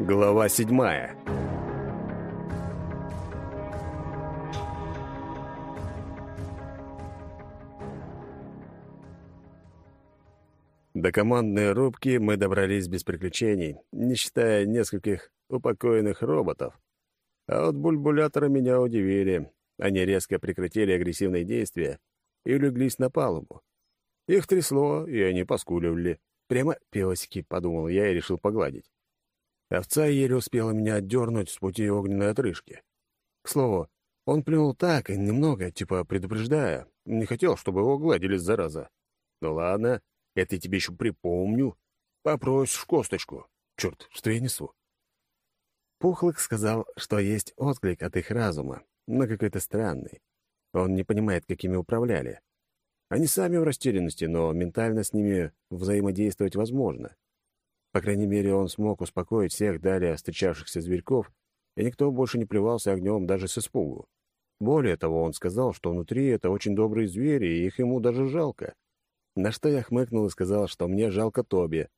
Глава седьмая. До командной рубки мы добрались без приключений, не считая нескольких упокоенных роботов. А вот бульбуляторы меня удивили. Они резко прекратили агрессивные действия и улеглись на палубу. Их трясло, и они поскуливали. Прямо песики, — подумал я и решил погладить. Овца еле успела меня отдернуть с пути огненной отрыжки. К слову, он плюнул так, немного, типа предупреждая. Не хотел, чтобы его гладили, зараза. Ну ладно, это я тебе еще припомню. Попросишь косточку. Черт, что я несу? Пухлых сказал, что есть отклик от их разума, но какой-то странный. Он не понимает, какими управляли. Они сами в растерянности, но ментально с ними взаимодействовать возможно. По крайней мере, он смог успокоить всех далее встречавшихся зверьков, и никто больше не плевался огнем даже с испугу. Более того, он сказал, что внутри это очень добрые звери, и их ему даже жалко. На что я хмыкнул и сказал, что мне жалко Тоби.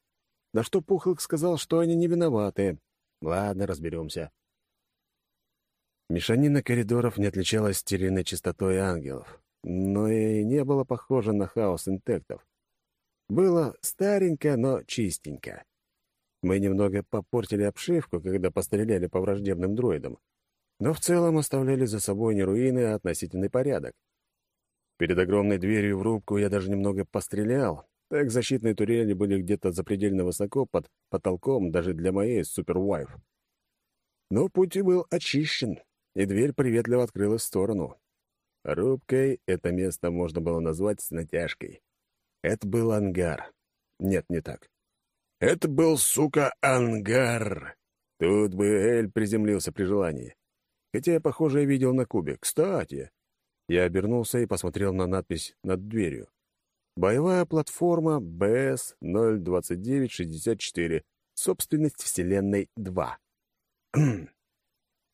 На что Пухлых сказал, что они не виноваты. Ладно, разберемся. Мешанина коридоров не отличалась стерильной чистотой ангелов, но и не было похоже на хаос интектов. Было старенько, но чистенько. Мы немного попортили обшивку, когда постреляли по враждебным дроидам, но в целом оставляли за собой не руины, а относительный порядок. Перед огромной дверью в рубку я даже немного пострелял, так защитные турели были где-то запредельно высоко под потолком даже для моей супервайф. Но путь был очищен, и дверь приветливо открылась в сторону. Рубкой это место можно было назвать с натяжкой. Это был ангар. Нет, не так. Это был, сука, ангар. Тут бы Эль приземлился при желании. Хотя я, похоже, видел на кубе. Кстати, я обернулся и посмотрел на надпись над дверью. Боевая платформа БС-02964. Собственность Вселенной 2.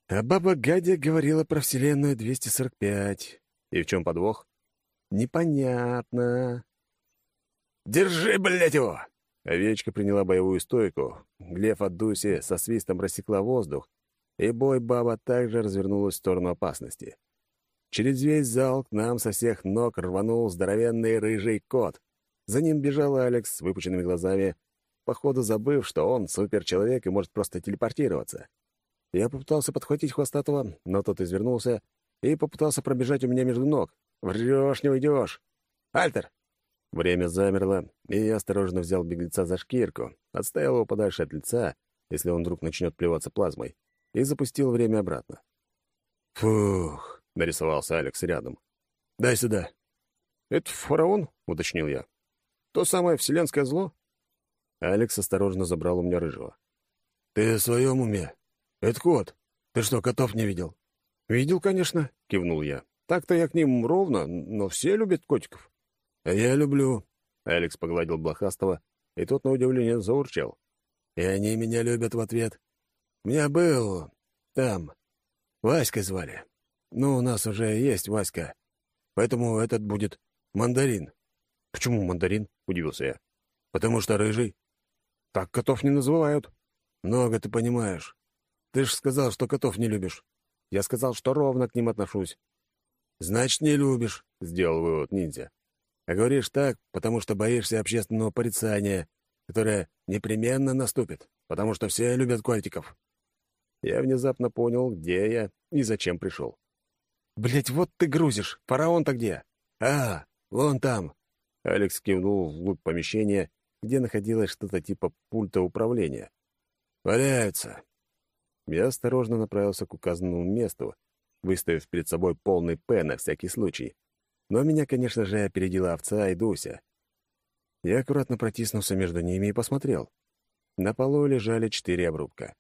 а баба Гадя говорила про Вселенную 245. И в чем подвох? Непонятно. «Держи, блядь, его!» Овечка приняла боевую стойку, Глеф от Дуси со свистом рассекла воздух, и бой-баба также развернулась в сторону опасности. Через весь зал к нам со всех ног рванул здоровенный рыжий кот. За ним бежал Алекс с выпученными глазами, походу забыв, что он суперчеловек и может просто телепортироваться. Я попытался подхватить хвостатого, но тот извернулся и попытался пробежать у меня между ног. «Врешь, не уйдешь!» «Альтер, Время замерло, и я осторожно взял беглеца за шкирку, отставил его подальше от лица, если он вдруг начнет плеваться плазмой, и запустил время обратно. «Фух!» — нарисовался Алекс рядом. «Дай сюда!» «Это фараон?» — уточнил я. «То самое вселенское зло?» Алекс осторожно забрал у меня рыжего. «Ты в своем уме? Это кот. Ты что, котов не видел?» «Видел, конечно», — кивнул я. «Так-то я к ним ровно, но все любят котиков». А «Я люблю», — Алекс погладил блохастого, и тот, на удивление, заурчал. «И они меня любят в ответ. У меня был... там... Васькой звали. Ну, у нас уже есть Васька, поэтому этот будет мандарин». «Почему мандарин?» — удивился я. «Потому что рыжий. Так котов не называют». «Много ты понимаешь. Ты ж сказал, что котов не любишь». «Я сказал, что ровно к ним отношусь». «Значит, не любишь», — сделал вывод ниндзя. А говоришь так, потому что боишься общественного порицания, которое непременно наступит, потому что все любят котиков. Я внезапно понял, где я и зачем пришел. Блять, вот ты грузишь. Фараон-то где?» «А, вон там!» Алекс кивнул вглубь помещения, где находилось что-то типа пульта управления. «Валяются!» Я осторожно направился к указанному месту, выставив перед собой полный П на всякий случай. Но меня, конечно же, опередила овца и Дуся. Я аккуратно протиснулся между ними и посмотрел. На полу лежали четыре обрубка.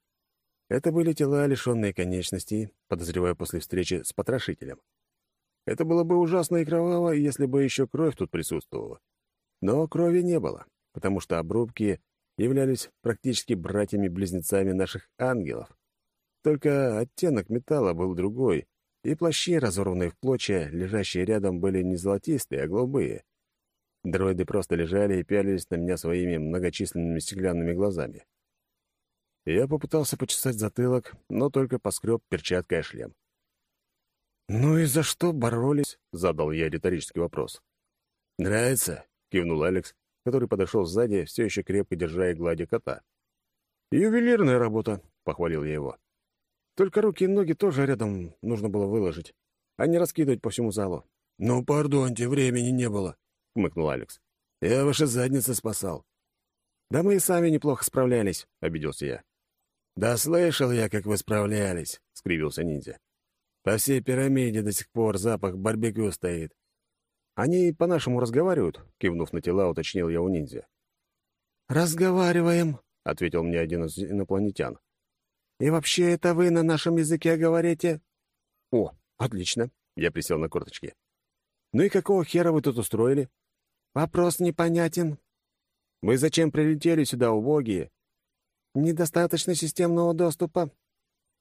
Это были тела, лишенные конечностей, подозревая после встречи с потрошителем. Это было бы ужасно и кроваво, если бы еще кровь тут присутствовала. Но крови не было, потому что обрубки являлись практически братьями-близнецами наших ангелов. Только оттенок металла был другой, и плащи, разорванные в клочья, лежащие рядом, были не золотистые, а голубые. Дроиды просто лежали и пялились на меня своими многочисленными стеклянными глазами. Я попытался почесать затылок, но только поскреб перчаткой о шлем. «Ну и за что боролись?» — задал я риторический вопрос. «Нравится?» — кивнул Алекс, который подошел сзади, все еще крепко держа и гладя кота. «Ювелирная работа», — похвалил я его. «Только руки и ноги тоже рядом нужно было выложить, а не раскидывать по всему залу». «Ну, пардоньте, времени не было», — хмыкнул Алекс. «Я ваши задницы спасал». «Да мы и сами неплохо справлялись», — обиделся я. «Да слышал я, как вы справлялись», — скривился ниндзя. По всей пирамиде до сих пор запах барбекю стоит. Они по-нашему разговаривают, кивнув на тела, уточнил я у ниндзя. Разговариваем, ответил мне один из инопланетян. И вообще это вы на нашем языке говорите? О, отлично. Я присел на корточки. Ну и какого хера вы тут устроили? Вопрос непонятен. Вы зачем прилетели сюда, убогие? Недостаточно системного доступа.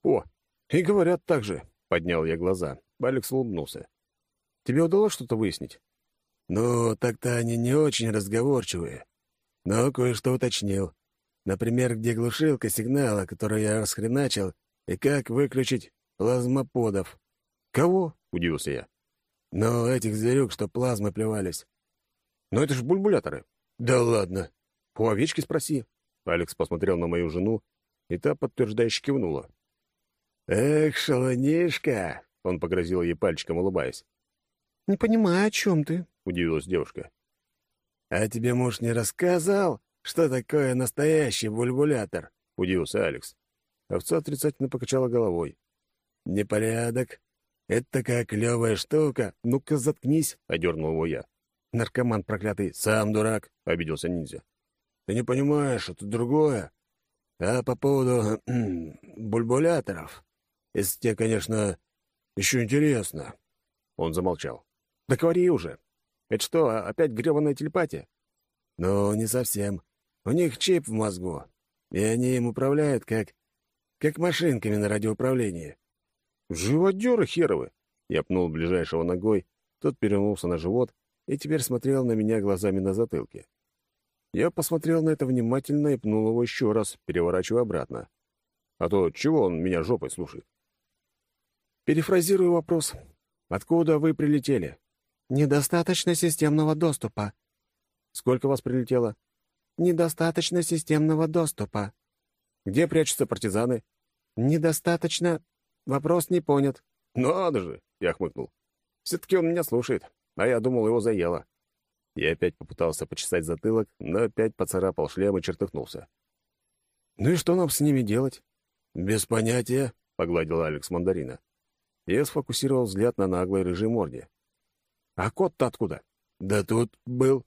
О, и говорят так же. Поднял я глаза. Алекс улыбнулся. «Тебе удалось что-то выяснить?» «Ну, так-то они не очень разговорчивые. Но кое-что уточнил. Например, где глушилка сигнала, который я расхреначил, и как выключить плазмоподов». «Кого?» — удивился я. «Ну, этих зверюк, что плазмы плевались». «Но это же бульбуляторы». «Да ладно». «У овечки спроси». Алекс посмотрел на мою жену, и та подтверждающе кивнула. «Эх, шалунишка!» — он погрозил ей пальчиком, улыбаясь. «Не понимаю, о чем ты?» — удивилась девушка. «А тебе муж не рассказал, что такое настоящий бульбулятор?» — удивился Алекс. Овца отрицательно покачала головой. «Непорядок. Это такая клевая штука. Ну-ка, заткнись!» — одернул его я. «Наркоман проклятый, сам дурак!» — обиделся ниндзя. «Ты не понимаешь, это другое. А по поводу бульбуляторов, если тебе, конечно, еще интересно». Он замолчал. «Да говори уже. Это что, опять гребаная телепатия?» «Ну, не совсем. У них чип в мозгу, и они им управляют как... как машинками на радиоуправлении». «Живодеры херовы!» Я пнул ближайшего ногой, тот перевернулся на живот и теперь смотрел на меня глазами на затылке. Я посмотрел на это внимательно и пнул его еще раз, переворачивая обратно. А то чего он меня жопой слушает? Перефразирую вопрос. Откуда вы прилетели? Недостаточно системного доступа. Сколько вас прилетело? Недостаточно системного доступа. Где прячутся партизаны? Недостаточно. Вопрос не понят. Надо же, я хмыкнул. Все-таки он меня слушает, а я думал, его заело. Я опять попытался почесать затылок, но опять поцарапал шлем и чертыхнулся. «Ну и что нам с ними делать?» «Без понятия», — погладил Алекс мандарина. Я сфокусировал взгляд на наглой рыжей морде. «А кот-то откуда?» «Да тут был».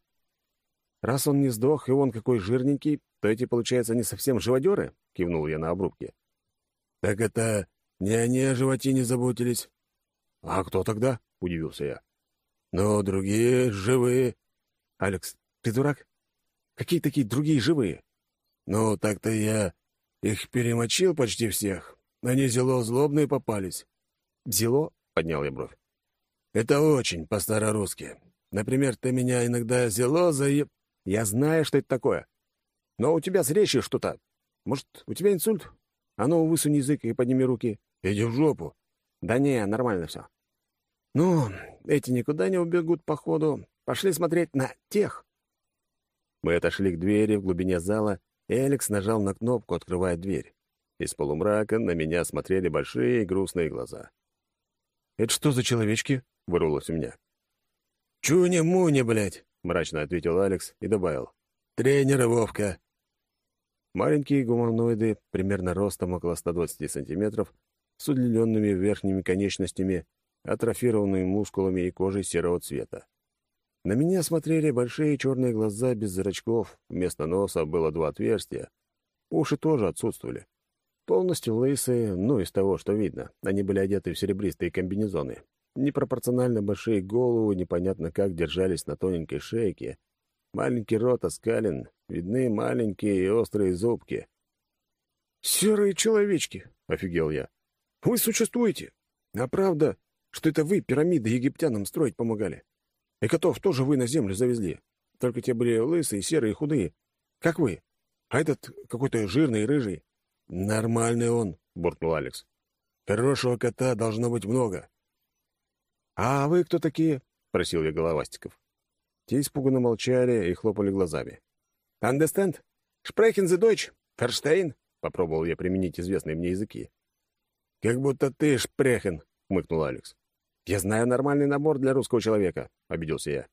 «Раз он не сдох, и он какой жирненький, то эти, получается, не совсем живодеры?» — кивнул я на обрубке. «Так это не они о животе не заботились». «А кто тогда?» — удивился я. «Ну, другие живые». «Алекс, ты дурак? Какие такие другие живые?» «Ну, так-то я их перемочил почти всех. Они зело злобные попались. «Зело?» — поднял я бровь. «Это очень по-старорусски. Например, ты меня иногда зело заеб...» «Я знаю, что это такое. Но у тебя с речью что-то. Может, у тебя инсульт? А ну, высунь язык и подними руки». «Иди в жопу». «Да не, нормально все». «Ну, эти никуда не убегут, походу. Пошли смотреть на тех». Мы отошли к двери в глубине зала, и Алекс нажал на кнопку, открывая дверь. Из полумрака на меня смотрели большие грустные глаза. «Это что за человечки?» — вырвалось у меня. «Чуня-муня, блядь!» — мрачно ответил Алекс и добавил. «Тренер Вовка!» Маленькие гуманоиды, примерно ростом около 120 сантиметров, с удлиненными верхними конечностями, атрофированными мускулами и кожей серого цвета. На меня смотрели большие черные глаза без зрачков, вместо носа было два отверстия, уши тоже отсутствовали. Полностью лысые, ну, из того, что видно. Они были одеты в серебристые комбинезоны. Непропорционально большие головы непонятно как держались на тоненькой шейке. Маленький рот оскален, видны маленькие и острые зубки. «Серые человечки!» — офигел я. «Вы существуете! А правда, что это вы пирамиды египтянам строить помогали? И котов тоже вы на землю завезли. Только те были лысые, серые, худые. Как вы. А этот какой-то жирный, рыжий. нормальный он», — буркнул Алекс. «Хорошего кота должно быть много». «А вы кто такие?» — просил я головастиков. Те испуганно молчали и хлопали глазами. «Understand? Sprechen Sie Deutsch? Verstehen?» — попробовал я применить известные мне языки. «Как будто ты шпрехен», — хмыкнул Алекс. «Я знаю нормальный набор для русского человека», — обиделся я.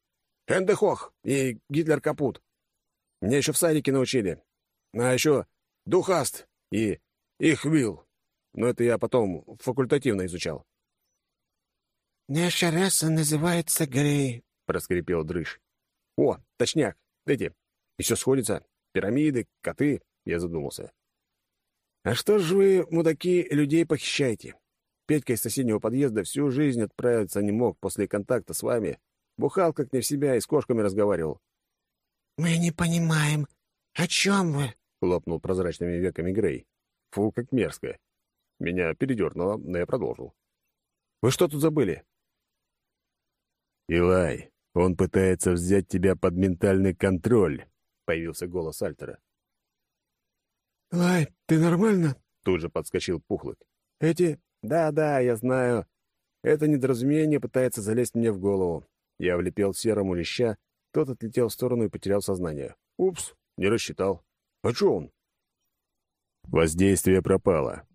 «Хендехох и Гитлер капут. Меня еще в садике научили. А еще Духаст и Ихвил. Но это я потом факультативно изучал». «Наша раса называется Грей», — проскрипел Дрыж. «О, точняк, эти. И все сходится. Пирамиды, коты», — я задумался. «А что ж вы, мудаки, людей похищаете? Петька из соседнего подъезда всю жизнь отправиться не мог после контакта с вами. Бухал как не в себя и с кошками разговаривал». «Мы не понимаем. О чем вы?» — хлопнул прозрачными веками Грей. «Фу, как мерзко». Меня передернуло, но я продолжил. «Вы что тут забыли?» «Илай, он пытается взять тебя под ментальный контроль», — появился голос Альтера. «Лай, ты нормально?» — тут же подскочил Пухлык. «Эти... Да-да, я знаю. Это недоразумение пытается залезть мне в голову. Я влепел серому леща, тот отлетел в сторону и потерял сознание. Упс, не рассчитал. А что он?» Воздействие пропало.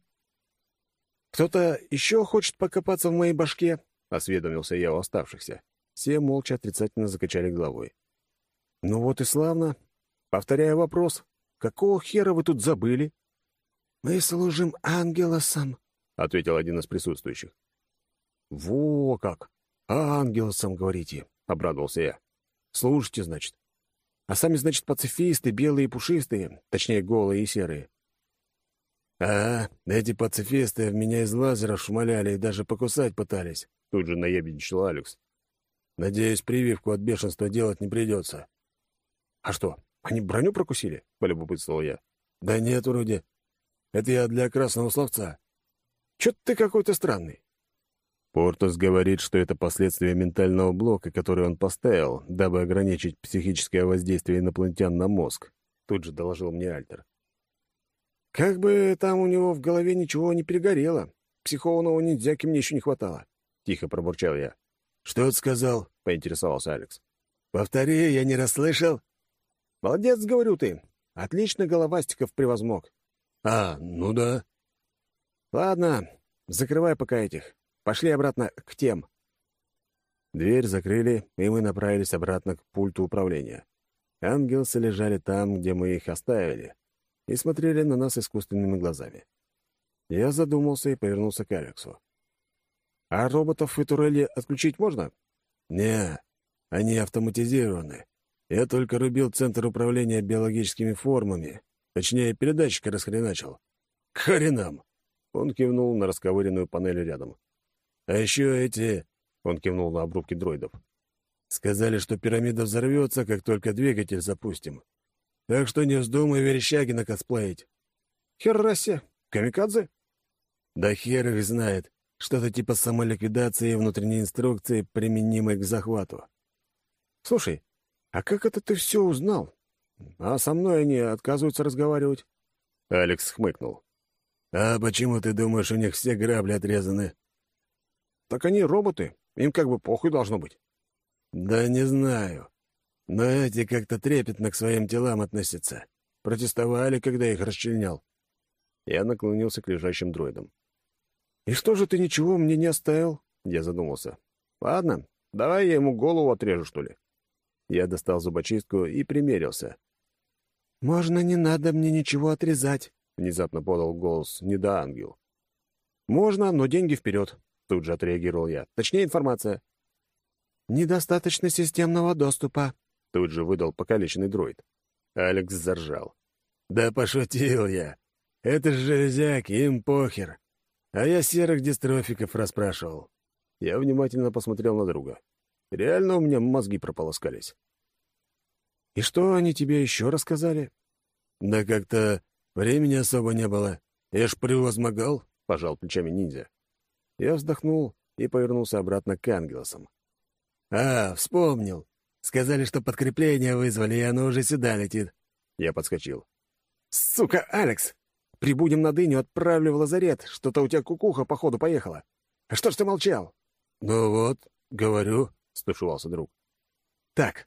«Кто-то еще хочет покопаться в моей башке?» — осведомился я у оставшихся. Все молча отрицательно закачали головой. «Ну вот и славно. Повторяю вопрос. Какого хера вы тут забыли?» «Мы служим ангелосам», — ответил один из присутствующих. «Во как! Ангелосам, говорите!» — обрадовался я. «Слушайте, значит. А сами, значит, пацифисты, белые и пушистые, точнее, голые и серые». «А, эти пацифисты в меня из лазеров шмаляли и даже покусать пытались», — тут же наебничал Алекс. «Надеюсь, прививку от бешенства делать не придется». «А что, они броню прокусили?» — полюбопытствовал я. «Да нет, вроде. Это я для красного словца». «Чё ты какой-то странный». Портус говорит, что это последствия ментального блока, который он поставил, дабы ограничить психическое воздействие инопланетян на мозг. Тут же доложил мне Альтер. «Как бы там у него в голове ничего не перегорело. Психованного ниндзяки мне еще не хватало», — тихо пробурчал я. «Что ты сказал?» — поинтересовался Алекс. «Повтори, я не расслышал». «Молодец, говорю ты. Отлично головастиков превозмог». «А, ну да». «Ладно, закрывай пока этих. Пошли обратно к тем». Дверь закрыли, и мы направились обратно к пульту управления. Ангелсы лежали там, где мы их оставили, и смотрели на нас искусственными глазами. Я задумался и повернулся к Алексу. «А роботов и турели отключить можно?» «Не, они автоматизированы. Я только рубил центр управления биологическими формами. Точнее, передатчика расхреначил. К хренам!» Он кивнул на расковыренную панель рядом. «А еще эти...» — он кивнул на обрубки дроидов. «Сказали, что пирамида взорвется, как только двигатель запустим. Так что не вздумай Верещагина косплеить». «Херрасе! Камикадзе?» «Да хер их знает. Что-то типа самоликвидации и внутренней инструкции, применимой к захвату». «Слушай, а как это ты все узнал? А со мной они отказываются разговаривать?» Алекс хмыкнул. «А почему ты думаешь, у них все грабли отрезаны?» «Так они роботы. Им как бы похуй должно быть». «Да не знаю. Но эти как-то трепетно к своим телам относятся. Протестовали, когда их расчленял». Я наклонился к лежащим дроидам. «И что же ты ничего мне не оставил?» Я задумался. «Ладно, давай я ему голову отрежу, что ли». Я достал зубочистку и примерился. «Можно не надо мне ничего отрезать», — внезапно подал голос недоангел. «Можно, но деньги вперед», — тут же отреагировал я. «Точнее, информация». «Недостаточно системного доступа», — тут же выдал покалеченный дроид. Алекс заржал. «Да пошутил я. Это ж железяки, им похер. А я серых дистрофиков расспрашивал». Я внимательно посмотрел на друга. Реально у меня мозги прополоскались. «И что они тебе еще рассказали?» «Да как-то времени особо не было. Я ж превозмогал», — пожал плечами ниндзя. Я вздохнул и повернулся обратно к ангелосам. «А, вспомнил. Сказали, что подкрепление вызвали, и оно уже сюда летит». Я подскочил. «Сука, Алекс! Прибудем на дыню, отправлю в лазарет. Что-то у тебя кукуха, походу, поехала. А что ж ты молчал?» «Ну вот, говорю», — стушевался друг. «Так,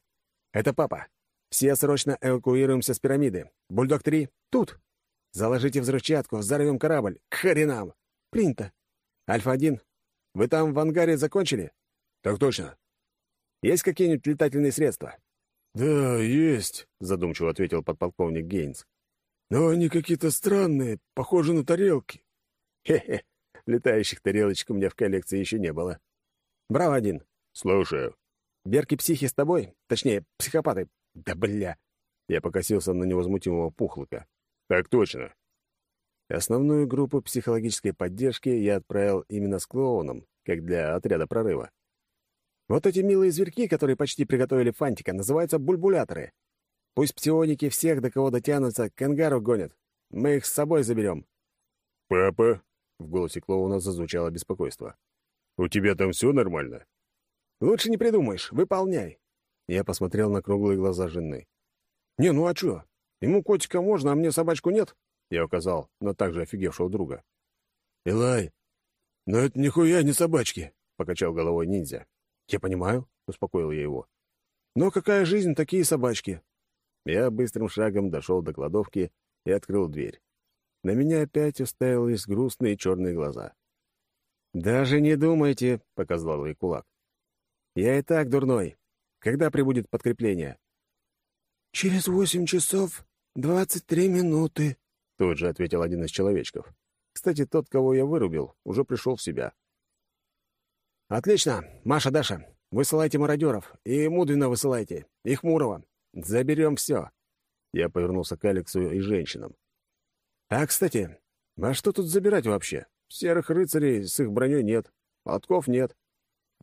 это папа. Все срочно эвакуируемся с пирамиды. Бульдог-3 тут. Заложите взрывчатку, взорвем корабль. К хренам. Принято. Альфа-1, вы там в ангаре закончили? Так точно. Есть какие-нибудь летательные средства? Да, есть, задумчиво ответил подполковник Гейнс. Но они какие-то странные, похожи на тарелки. Хе-хе, летающих тарелочек у меня в коллекции еще не было. Браво, один. Слушаю. Берки-психи с тобой? Точнее, психопаты. Да бля. Я покосился на невозмутимого пухлыка. Так точно. Основную группу психологической поддержки я отправил именно с клоуном, как для отряда прорыва. Вот эти милые зверьки, которые почти приготовили фантика, называются бульбуляторы. Пусть псионики всех, до кого дотянутся, к ангару гонят. Мы их с собой заберем. «Папа?» — в голосе клоуна зазвучало беспокойство. «У тебя там все нормально?» «Лучше не придумаешь. Выполняй». Я посмотрел на круглые глаза жены. «Не, ну а чё? Ему котика можно, а мне собачку нет?» Я указал на также офигевшего друга. «Илай, но это нихуя не собачки», — покачал головой ниндзя. «Я понимаю», — успокоил я его. «Но какая жизнь, такие собачки?» Я быстрым шагом дошел до кладовки и открыл дверь. На меня опять уставились грустные черные глаза. «Даже не думайте», — показал ей кулак. «Я и так дурной. Когда прибудет подкрепление?» «Через восемь часов двадцать три минуты», — тут же ответил один из человечков. Кстати, тот, кого я вырубил, уже пришел в себя. «Отлично! Маша, Даша, высылайте мародеров. И Мудвина высылайте. И Хмурого. Заберем все». Я повернулся к Алексу и женщинам. «А, кстати, а что тут забирать вообще? Серых рыцарей с их броней нет, молотков нет,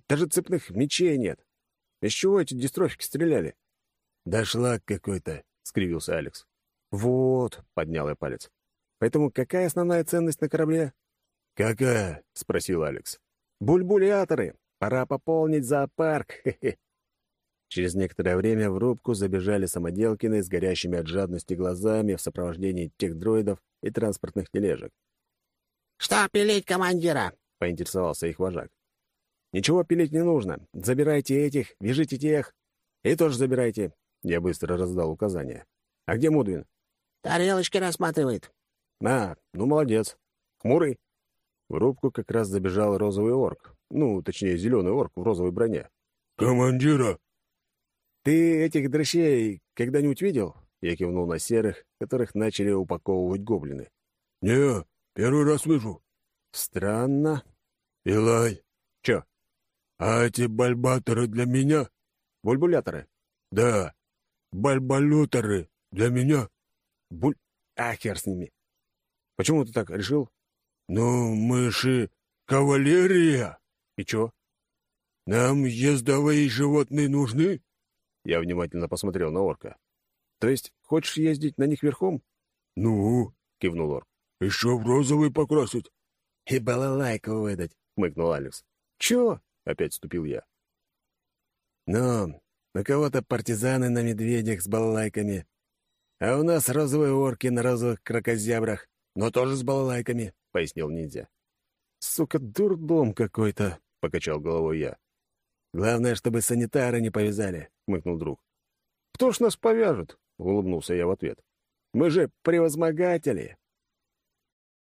даже цепных мечей нет. Из чего эти дистрофики стреляли?» «Да шлак какой-то», — скривился Алекс. «Вот», — поднял я палец. «Поэтому какая основная ценность на корабле?» «Какая?» — спросил Алекс. «Бульбуляторы. Пора пополнить зоопарк. Хе -хе. Через некоторое время в рубку забежали самоделкины с горящими от жадности глазами в сопровождении тех дроидов и транспортных тележек. «Что пилить, командира?» — поинтересовался их вожак. «Ничего пилить не нужно. Забирайте этих, вяжите тех. И тоже забирайте». Я быстро раздал указания. «А где Мудвин?» Тарелочки рассматривает. А, ну молодец. Хмурый. В рубку как раз забежал розовый орк. Ну, точнее, зеленый орк в розовой броне. «Командира!» «Ты этих дрыщей когда-нибудь видел?» Я кивнул на серых, которых начали упаковывать гоблины. «Не, первый раз вижу». «Странно». «Илай». «Чё?» «А эти бальбаторы для меня?» «Бульбуляторы?» «Да. Бальбалюторы для меня?» Буль... А, хер с ними. Почему ты так решил? Ну, мы же кавалерия. И чё? Нам ездовые животные нужны? Я внимательно посмотрел на орка. То есть, хочешь ездить на них верхом? Ну, кивнул орк. Еще в розовый покрасить. И балалайку выдать, хмыкнул Алекс. Чё? Опять вступил я. Ну, на кого-то партизаны на медведях с балалайками, «А у нас розовые орки на розовых крокозябрах, но тоже с балалайками», — пояснил ниндзя. «Сука, дурдом какой-то», — покачал головой я. «Главное, чтобы санитары не повязали», — хмыкнул друг. «Кто ж нас повяжет?» — улыбнулся я в ответ. «Мы же превозмогатели,